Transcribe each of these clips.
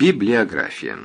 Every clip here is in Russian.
Библиография.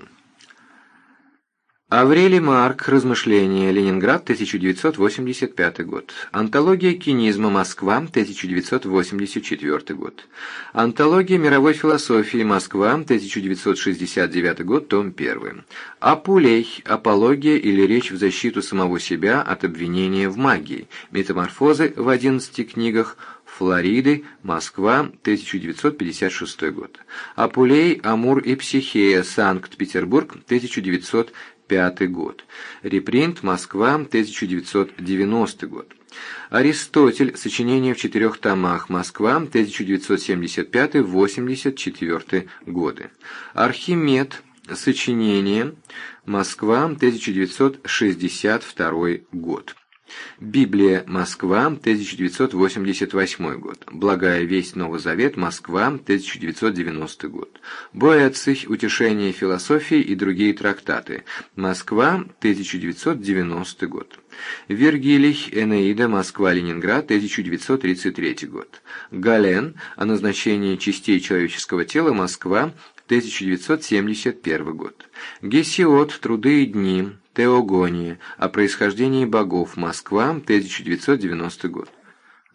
Аврелий Марк. Размышления. Ленинград. 1985 год. Антология кинизма. Москва. 1984 год. Антология мировой философии. Москва. 1969 год. Том 1. Апулей. Апология или речь в защиту самого себя от обвинения в магии. Метаморфозы в 11 книгах. Флориды, Москва, 1956 год. Апулей, Амур и Психея, Санкт-Петербург, 1900 1905 год. Репринт Москва, 1990 год. Аристотель. Сочинение в четырех томах. Москва, 1975-84 годы. Архимед. Сочинение. Москва, 1962 год. Библия. Москва, 1988 год. Благая весть. Новый Завет. Москва, 1990 год. Боэцих. Утешение философии и другие трактаты. Москва, 1990 год. Вергилий. Энеида. Москва. Ленинград. 1933 год. Гален. О назначении частей человеческого тела. Москва. 1971 год. Гесиод. Труды и дни. Теогония. О происхождении богов. Москва, 1990 год.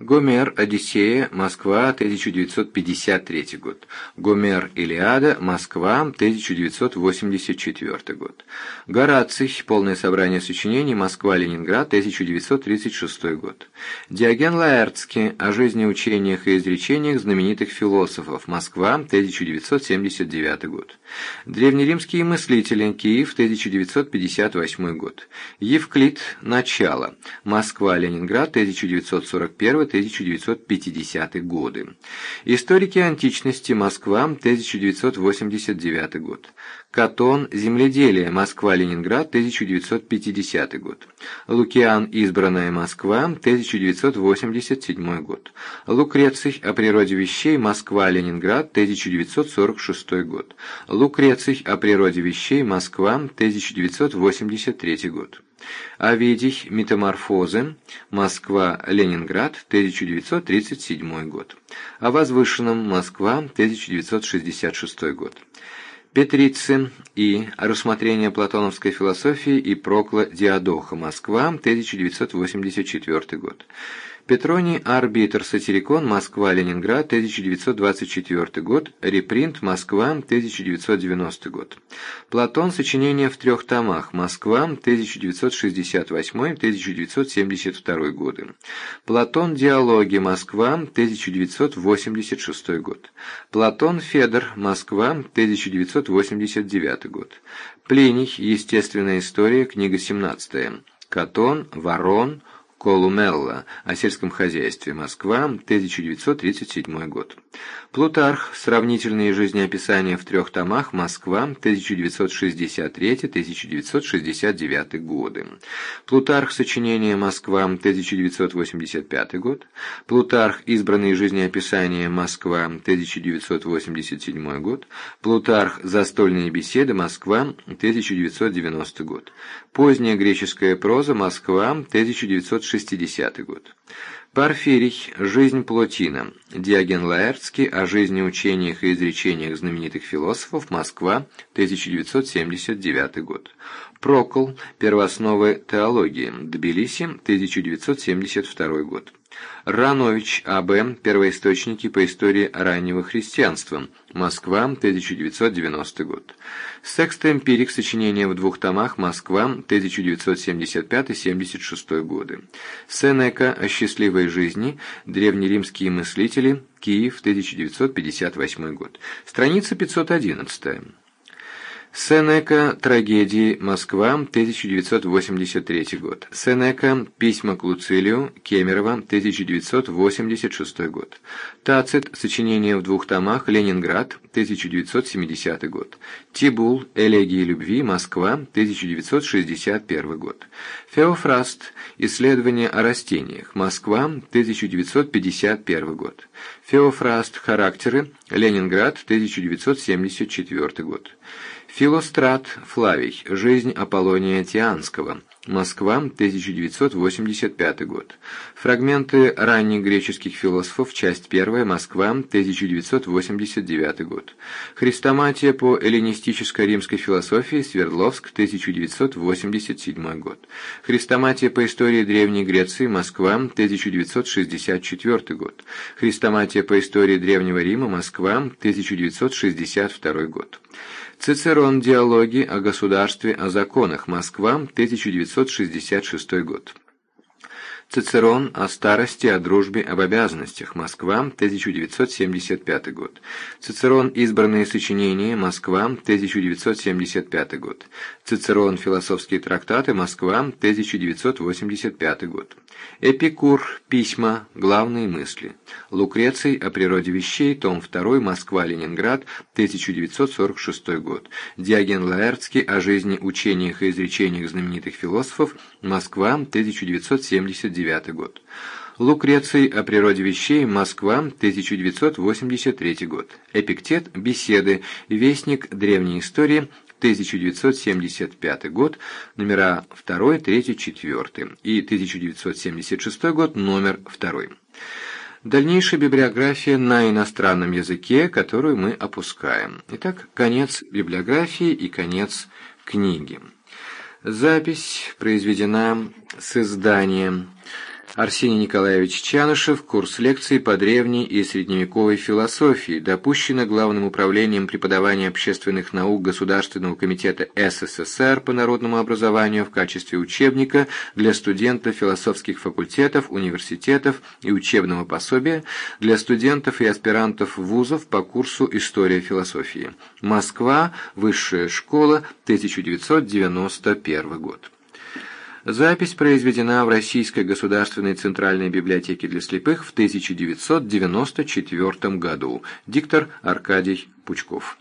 Гомер, Одиссея, Москва, 1953 год. Гомер, Илиада, Москва, 1984 год. Гораций, полное собрание сочинений, Москва, Ленинград, 1936 год. Диоген Лаэртский, о жизни, учениях и изречениях знаменитых философов, Москва, 1979 год. Древнеримские мыслители, Киев, 1958 год. Евклид, начало, Москва, Ленинград, 1941 1950 годы. Историки античности. Москва, 1989 год. Катон. Земледелие. Москва, Ленинград, 1950 год. Лукиан. Избранная Москва, 1987 год. Лукреций. О природе вещей. Москва, Ленинград, 1946 год. Лукреций. О природе вещей. Москва, 1983 год. Овидий. Метаморфозы. Москва. Ленинград. 1937 год. О возвышенном. Москва. 1966 год. Петрицы и рассмотрение платоновской философии и Прокла Диадоха. Москва. 1984 год. Петроний Арбитр Сатирикон, Москва, Ленинград, 1924 год, репринт, Москва, 1990 год. Платон, сочинение в трех томах, Москва, 1968-1972 годы. Платон, диалоги, Москва, 1986 год. Платон, Федор, Москва, 1989 год. Плиний, естественная история, книга 17. Катон, Ворон, Колумелла о сельском хозяйстве. Москва, 1937 год. Плутарх. Сравнительные жизнеописания в трех томах. Москва, 1963-1969 годы. Плутарх. Сочинение Москва, 1985 год. Плутарх. Избранные жизнеописания. Москва, 1987 год. Плутарх. Застольные беседы. Москва, 1990 год. Поздняя греческая проза. Москва, 1960 1960 год. Порфирий. Жизнь Плотина. Диоген Лаэртский. О жизни, учениях и изречениях знаменитых философов. Москва. 1979 год. Прокол. Первоосновы теологии. Тбилиси. 1972 год. Ранович А.Б. Первоисточники по истории раннего христианства. Москва, 1990 год. Секст-эмпирик. Сочинение в двух томах. Москва, 1975-76 годы. Сенека. О счастливой жизни. Древнеримские мыслители. Киев, 1958 год. Страница 511. Сенека. Трагедии. Москва. 1983 год. Сенека. Письма к Луцилию. Кемерово. 1986 год. Тацит. Сочинение в двух томах. Ленинград. 1970 год. Тибул. Элегии любви. Москва. 1961 год. Феофраст. Исследование о растениях. Москва. 1951 год. Феофраст. Характеры. Ленинград. 1974 год. Филострат Флавий. Жизнь Аполлония Тианского. Москва, 1985 год. Фрагменты ранних греческих философов, часть 1, Москва, 1989 год. Хрестоматия по эллинистической римской философии, Свердловск, 1987 год. Хрестоматия по истории Древней Греции, Москва, 1964 год. Хрестоматия по истории Древнего Рима, Москва, 1962 год. Цицерон. Диалоги о государстве, о законах. Москва, 1966 год. Цицерон о старости, о дружбе, об обязанностях. Москва, 1975 год. Цицерон «Избранные сочинения». Москва, 1975 год. Цицерон «Философские трактаты». Москва, 1985 год. Эпикур. Письма. Главные мысли. Лукреций о природе вещей. Том 2. Москва-Ленинград. 1946 год. Диоген Лаэртский о жизни, учениях и изречениях знаменитых философов. Москва, 1979 1909 год. Лукреций о природе вещей. Москва, 1983 год. Эпиктет. Беседы. Вестник древней истории. 1975 год, номера 2, 3, 4 и 1976 год, номер 2. Дальнейшая библиография на иностранном языке, которую мы опускаем. Итак, конец библиографии и конец книги. Запись произведена с изданием Арсений Николаевич Чанышев, курс лекций по древней и средневековой философии, допущено Главным управлением преподавания общественных наук Государственного комитета СССР по народному образованию в качестве учебника для студентов философских факультетов, университетов и учебного пособия для студентов и аспирантов вузов по курсу «История философии». Москва, Высшая школа, 1991 год. Запись произведена в Российской государственной центральной библиотеке для слепых в 1994 году. Диктор Аркадий Пучков.